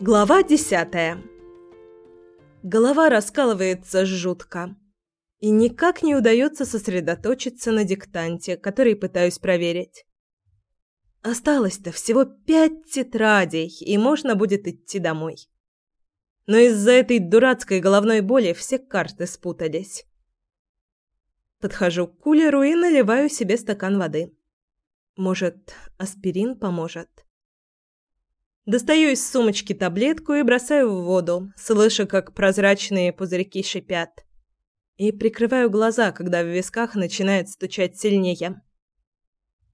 Глава десятая. Голова раскалывается жутко. И никак не удается сосредоточиться на диктанте, который пытаюсь проверить. Осталось-то всего пять тетрадей, и можно будет идти домой. Но из-за этой дурацкой головной боли все карты спутались. Подхожу к кулеру и наливаю себе стакан воды. Может, аспирин поможет? Достаю из сумочки таблетку и бросаю в воду, слыша, как прозрачные пузырьки шипят. И прикрываю глаза, когда в висках начинает стучать сильнее.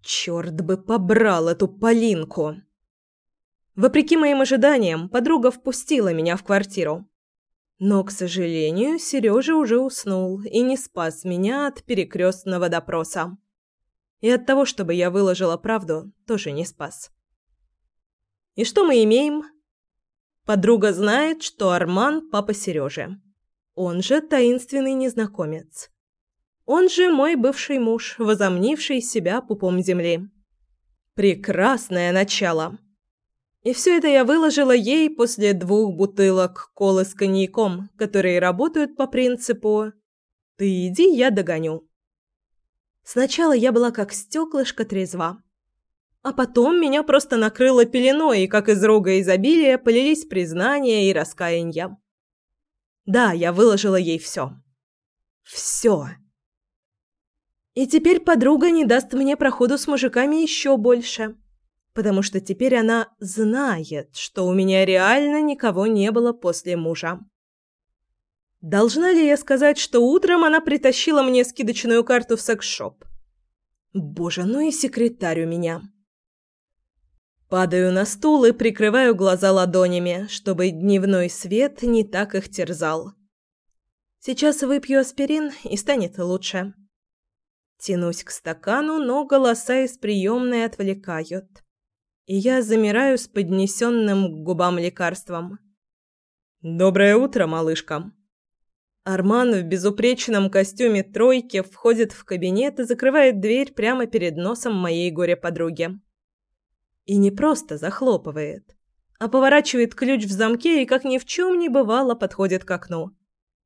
Черт бы побрал эту Полинку! Вопреки моим ожиданиям, подруга впустила меня в квартиру. Но, к сожалению, Сережа уже уснул и не спас меня от перекрестного допроса. И от того, чтобы я выложила правду, тоже не спас. И что мы имеем? Подруга знает, что Арман – папа Сережи. Он же таинственный незнакомец. Он же мой бывший муж, возомнивший себя пупом земли. Прекрасное начало. И все это я выложила ей после двух бутылок колы с коньяком, которые работают по принципу «ты иди, я догоню». Сначала я была как стеклышко трезва. А потом меня просто накрыло пеленой, и как из рога изобилия полились признания и раскаяния. Да, я выложила ей все. Все. И теперь подруга не даст мне проходу с мужиками еще больше потому что теперь она знает, что у меня реально никого не было после мужа. Должна ли я сказать, что утром она притащила мне скидочную карту в секс-шоп? Боже, ну и секретарь у меня. Падаю на стул и прикрываю глаза ладонями, чтобы дневной свет не так их терзал. Сейчас выпью аспирин, и станет лучше. Тянусь к стакану, но голоса из приемной отвлекают и я замираю с поднесенным к губам лекарством. «Доброе утро, малышка!» Арман в безупречном костюме тройки входит в кабинет и закрывает дверь прямо перед носом моей горе-подруги. И не просто захлопывает, а поворачивает ключ в замке и, как ни в чем не бывало, подходит к окну.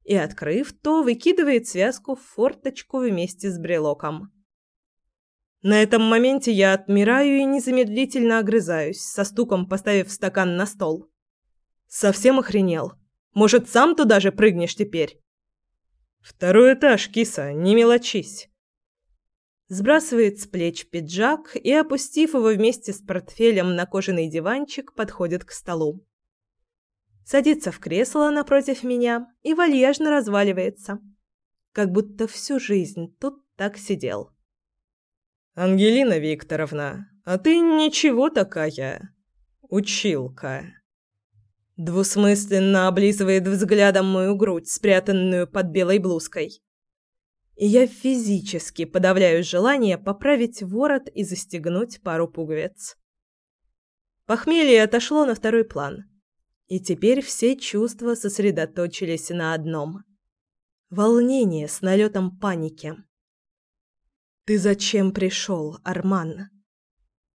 И, открыв то, выкидывает связку в форточку вместе с брелоком. На этом моменте я отмираю и незамедлительно огрызаюсь, со стуком поставив стакан на стол. Совсем охренел. Может, сам туда же прыгнешь теперь? Второй этаж, киса, не мелочись. Сбрасывает с плеч пиджак и, опустив его вместе с портфелем на кожаный диванчик, подходит к столу. Садится в кресло напротив меня и вальяжно разваливается, как будто всю жизнь тут так сидел. «Ангелина Викторовна, а ты ничего такая. Училка». Двусмысленно облизывает взглядом мою грудь, спрятанную под белой блузкой. Я физически подавляю желание поправить ворот и застегнуть пару пуговиц. Похмелье отошло на второй план. И теперь все чувства сосредоточились на одном. Волнение с налетом паники. «Ты зачем пришел, Арман?»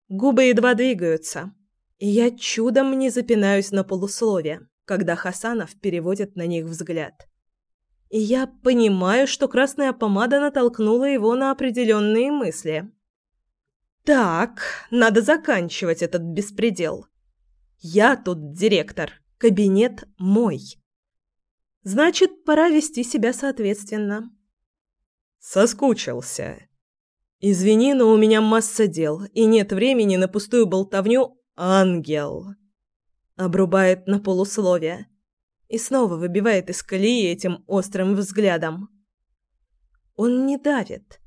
Губы едва двигаются, и я чудом не запинаюсь на полуслове, когда Хасанов переводит на них взгляд. Я понимаю, что красная помада натолкнула его на определенные мысли. «Так, надо заканчивать этот беспредел. Я тут директор, кабинет мой. Значит, пора вести себя соответственно». «Соскучился», «Извини, но у меня масса дел, и нет времени на пустую болтовню «ангел». Обрубает на полусловие и снова выбивает из колеи этим острым взглядом. Он не давит.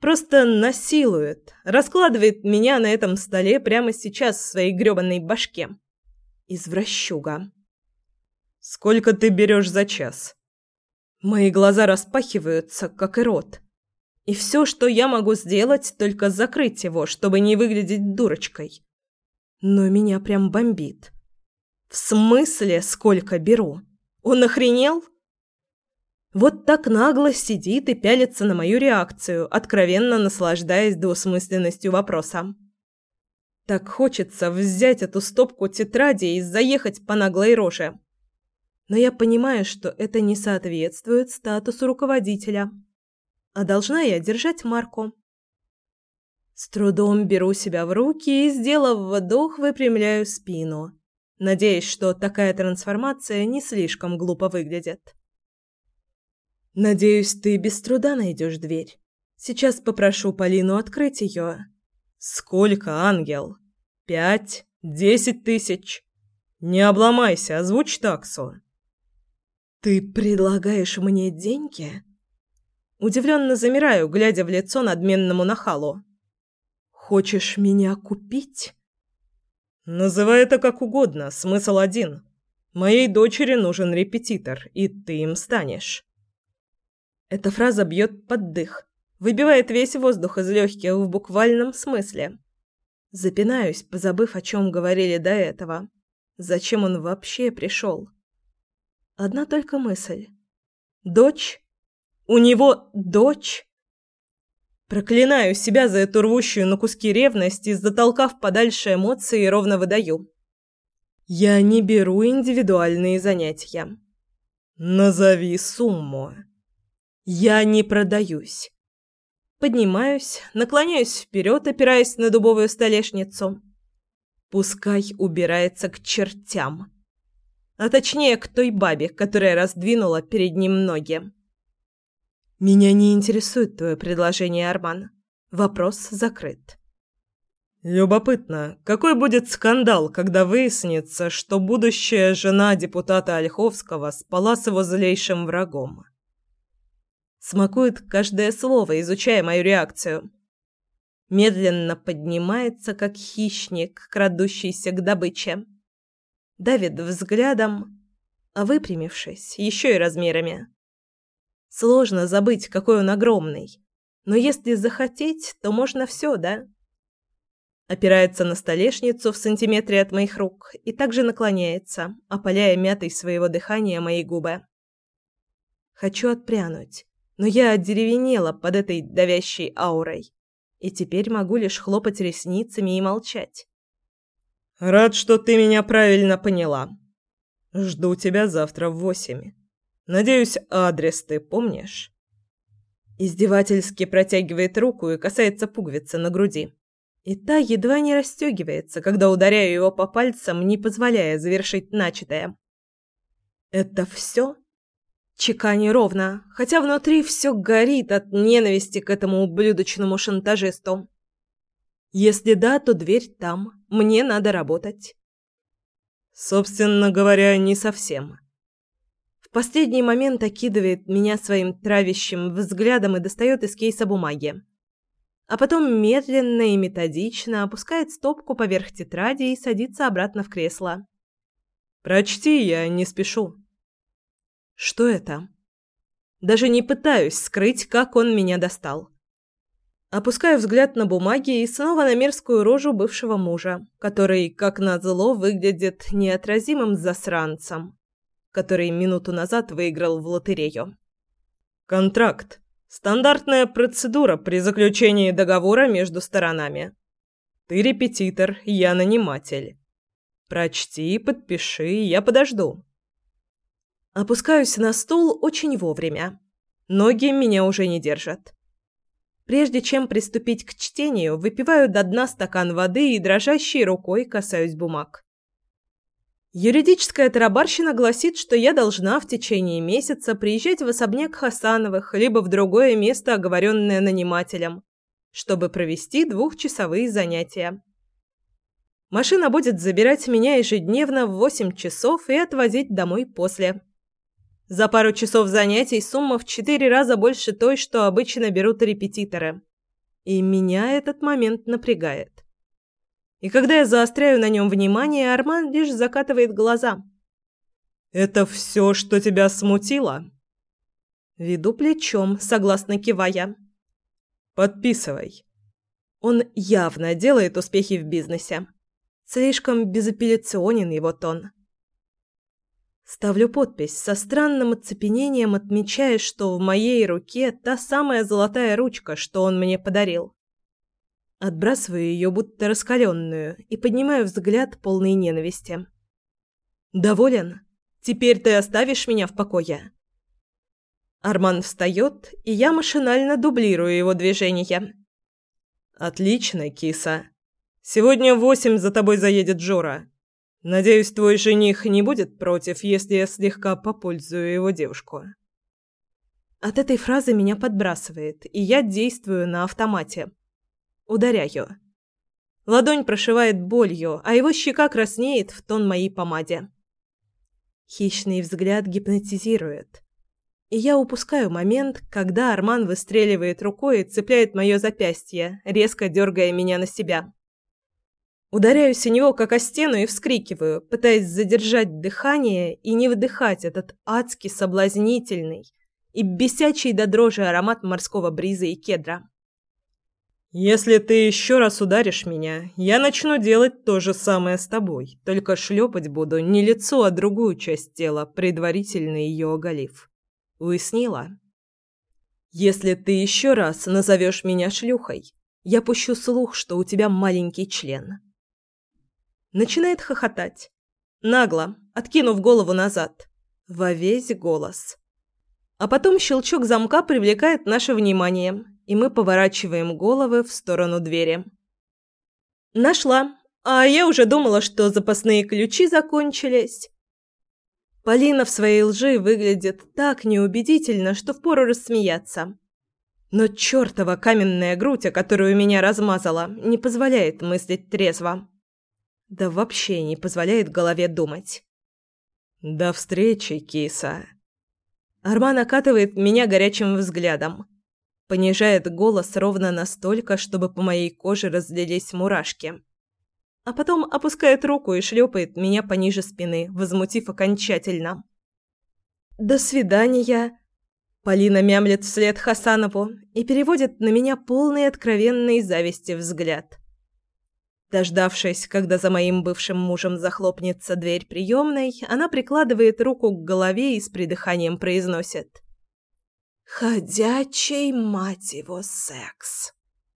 Просто насилует, раскладывает меня на этом столе прямо сейчас в своей грёбаной башке. Извращуга. «Сколько ты берешь за час?» Мои глаза распахиваются, как и рот. И все, что я могу сделать, только закрыть его, чтобы не выглядеть дурочкой. Но меня прям бомбит. В смысле, сколько беру? Он охренел? Вот так нагло сидит и пялится на мою реакцию, откровенно наслаждаясь двусмысленностью вопроса. Так хочется взять эту стопку тетрадей и заехать по наглой роже. Но я понимаю, что это не соответствует статусу руководителя. А должна я держать марку. С трудом беру себя в руки и, сделав вдох, выпрямляю спину, надеясь, что такая трансформация не слишком глупо выглядит. «Надеюсь, ты без труда найдешь дверь. Сейчас попрошу Полину открыть ее». «Сколько, ангел? Пять? Десять тысяч? Не обломайся, озвучь таксу». «Ты предлагаешь мне деньги?» Удивленно замираю, глядя в лицо надменному нахалу. «Хочешь меня купить?» «Называй это как угодно, смысл один. Моей дочери нужен репетитор, и ты им станешь». Эта фраза бьет под дых, выбивает весь воздух из легких в буквальном смысле. Запинаюсь, позабыв, о чем говорили до этого. Зачем он вообще пришел? Одна только мысль. Дочь? У него дочь? Проклинаю себя за эту рвущую на куски ревность и, затолкав подальше эмоции, ровно выдаю. Я не беру индивидуальные занятия. Назови сумму. Я не продаюсь. Поднимаюсь, наклоняюсь вперед, опираясь на дубовую столешницу. Пускай убирается к чертям а точнее к той бабе, которая раздвинула перед ним ноги. «Меня не интересует твое предложение, Арман. Вопрос закрыт». «Любопытно, какой будет скандал, когда выяснится, что будущая жена депутата Ольховского спала с его злейшим врагом?» Смакует каждое слово, изучая мою реакцию. Медленно поднимается, как хищник, крадущийся к добыче давит взглядом, а выпрямившись, еще и размерами. Сложно забыть, какой он огромный. Но если захотеть, то можно все, да? Опирается на столешницу в сантиметре от моих рук и также наклоняется, опаляя мятой своего дыхания мои губы. Хочу отпрянуть, но я одеревенела под этой давящей аурой, и теперь могу лишь хлопать ресницами и молчать. Рад, что ты меня правильно поняла. Жду тебя завтра в восемь. Надеюсь, адрес ты помнишь? Издевательски протягивает руку и касается пуговицы на груди. И та едва не расстегивается, когда ударяю его по пальцам, не позволяя завершить начатое. Это все? Чекани ровно, хотя внутри все горит от ненависти к этому ублюдочному шантажисту. Если да, то дверь там. Мне надо работать. Собственно говоря, не совсем. В последний момент окидывает меня своим травящим взглядом и достает из кейса бумаги. А потом медленно и методично опускает стопку поверх тетради и садится обратно в кресло. «Прочти, я не спешу». «Что это?» Даже не пытаюсь скрыть, как он меня достал. Опускаю взгляд на бумаги и снова на мерзкую рожу бывшего мужа, который, как назло, выглядит неотразимым засранцем, который минуту назад выиграл в лотерею. Контракт. Стандартная процедура при заключении договора между сторонами. Ты репетитор, я наниматель. Прочти, подпиши, я подожду. Опускаюсь на стул очень вовремя. Ноги меня уже не держат. Прежде чем приступить к чтению, выпиваю до дна стакан воды и дрожащей рукой касаюсь бумаг. Юридическая тарабарщина гласит, что я должна в течение месяца приезжать в особняк Хасановых либо в другое место, оговоренное нанимателем, чтобы провести двухчасовые занятия. Машина будет забирать меня ежедневно в 8 часов и отвозить домой после. За пару часов занятий сумма в четыре раза больше той, что обычно берут репетиторы. И меня этот момент напрягает. И когда я заостряю на нем внимание, Арман лишь закатывает глаза. «Это все, что тебя смутило?» Веду плечом, согласно кивая. «Подписывай». Он явно делает успехи в бизнесе. Слишком безапелляционен его тон. Ставлю подпись со странным оцепенением, отмечая, что в моей руке та самая золотая ручка, что он мне подарил. Отбрасываю ее будто раскаленную и поднимаю взгляд полный ненависти. «Доволен? Теперь ты оставишь меня в покое?» Арман встает, и я машинально дублирую его движения. «Отлично, киса. Сегодня в восемь за тобой заедет Жора. Надеюсь, твой жених не будет против, если я слегка попользую его девушку». От этой фразы меня подбрасывает, и я действую на автомате. Ударяю. Ладонь прошивает болью, а его щека краснеет в тон моей помаде. Хищный взгляд гипнотизирует. И я упускаю момент, когда Арман выстреливает рукой и цепляет мое запястье, резко дергая меня на себя. Ударяюсь о него, как о стену, и вскрикиваю, пытаясь задержать дыхание и не вдыхать этот адски соблазнительный и бесячий до дрожи аромат морского бриза и кедра. «Если ты еще раз ударишь меня, я начну делать то же самое с тобой, только шлепать буду не лицо, а другую часть тела, предварительно ее оголив. Уяснила? Если ты еще раз назовешь меня шлюхой, я пущу слух, что у тебя маленький член». Начинает хохотать. Нагло, откинув голову назад. Во весь голос. А потом щелчок замка привлекает наше внимание – и мы поворачиваем головы в сторону двери. «Нашла. А я уже думала, что запасные ключи закончились». Полина в своей лжи выглядит так неубедительно, что впору рассмеяться. Но чертова каменная грудь, о которую меня размазала, не позволяет мыслить трезво. Да вообще не позволяет голове думать. «До встречи, киса!» Арман окатывает меня горячим взглядом понижает голос ровно настолько, чтобы по моей коже разлились мурашки. А потом опускает руку и шлепает меня пониже спины, возмутив окончательно. «До свидания!» Полина мямлет вслед Хасанову и переводит на меня полный откровенной зависти взгляд. Дождавшись, когда за моим бывшим мужем захлопнется дверь приемной, она прикладывает руку к голове и с придыханием произносит – Ходячий, мать его, секс.